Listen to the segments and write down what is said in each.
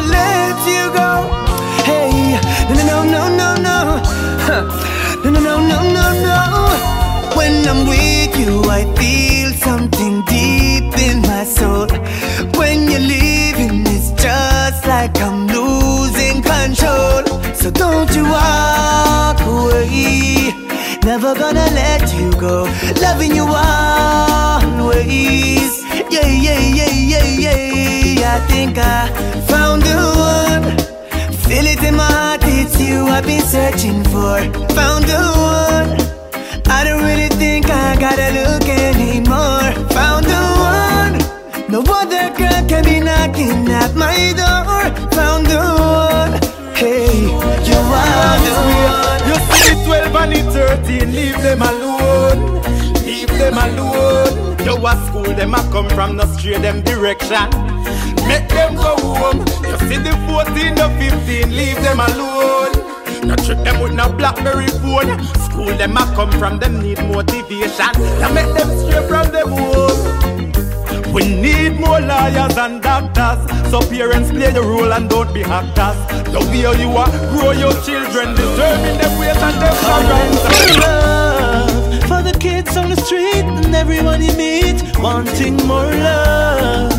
gonna let you go. Hey, no, no, no, no, no, huh. no, no, no, no, no, no. When I'm with you, I feel something deep in my soul. When you're leaving, it's just like I'm losing control. So don't you walk away. Never gonna let you go. Loving you always. Yeah, yeah, yeah, yeah, yeah. I think I found the one. Feel it in my heart, it's you I've been searching for. Found the one. I don't really think I gotta look anymore. Found the one. No other girl can be knocking at my door. Found the one. Them a come from no straight them direction. Make them go home. You see the 14, the 15, leave them alone. No trick them with no Blackberry phone. School them a come from them need motivation. Now make them straight from them home. We need more lawyers and doctors. So parents play the role and don't be actors. The way you are, grow your children, determine them ways and them love wanting more love.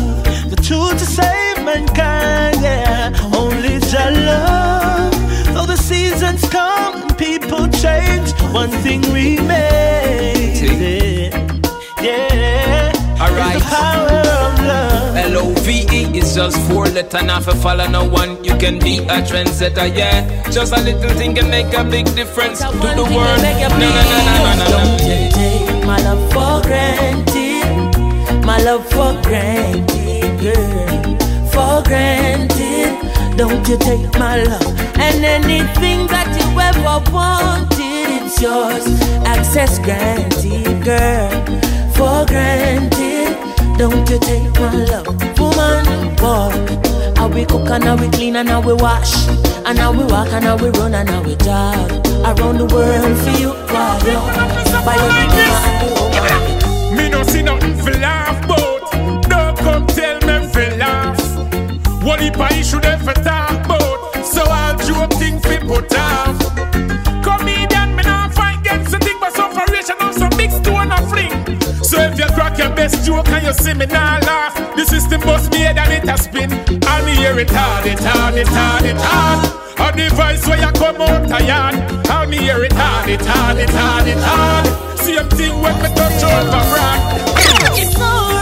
The tool to save mankind, yeah, only your love. Though the seasons come and people change, one thing remains. Yeah, alright. The power of love. L-O-V-E is just four letter, not for follow no one. You can be a trendsetter, yeah. Just a little thing can make a big difference to the world. No, no, no, no, no, no, Don't take my love for granted, my love for granted, girl, for granted. Don't you take my love and anything that you ever wanted, it's yours. Access granted, girl, for granted. Don't you take my love, woman, boy. How we cook and how we clean and how we wash And how we walk and how we run and how we jog Around the world for you, why By your Me and you see me not laugh this is The system must be and it has spin And me hear it hard, it hard, it hard, it hard a device where you come out a yard. And me hear it hard, it hard, it hard, it hard Same thing when me touch over rock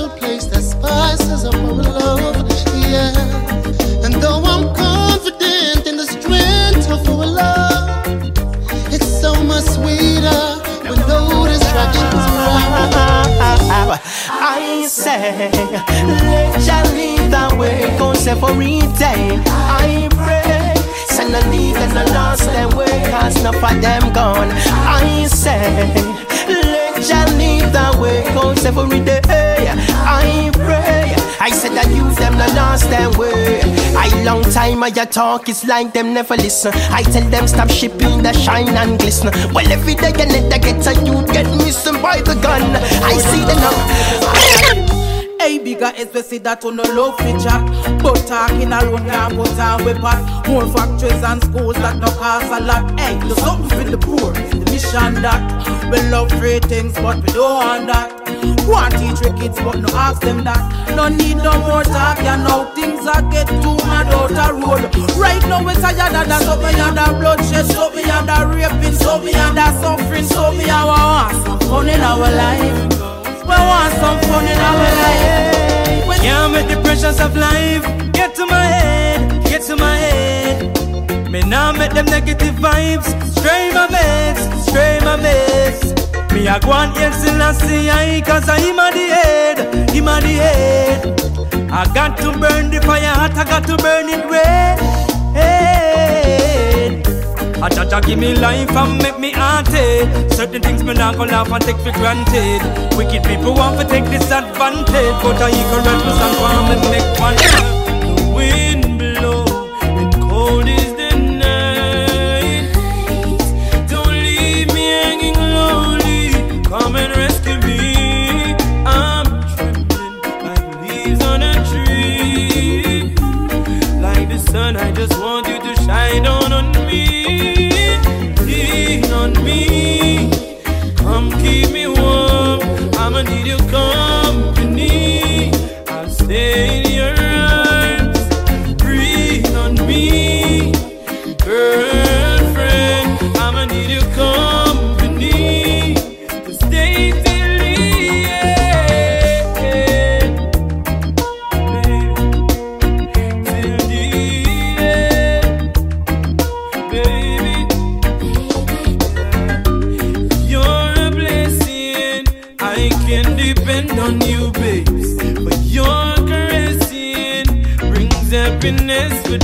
Jah lead the way, say for time. I pray, send a lead and a lost them way, cause enough of them gone. I say, let Jah lead the way, say for day. I pray. I said that you them the lost them way. I long time I talk, it's like them never listen. I tell them stop shipping the shine and glisten. Well, every day I let the get a youth get missing by the gun. I see them now. Hey bigger is we see that on love fi chat. But talking alone can't put on we pot. More factories and schools that no cost a lot. Hey, do something for the poor. The mission that we love free things, but we don't want that. Want teach we kids, but no ask them that. No need no more talk, ya know things are get too mad out the road. Right now we tired of that, so me under bloodshed, so me under raping, so me under suffering, so want some fun in our life. We want some fun in our life. We can't make the pressures of life get to my head, get to my head. Me now make them negative vibes stray my meds, stray my meds. Me a go and hail Selassie I Cause I him a the head, him a the head I got to burn the fire hot, I got to burn it red I Jah Jah give me life and make me haunted Certain things me not gonna laugh and take for granted. Wicked people want to take disadvantage But I equal represent want me make one happiness for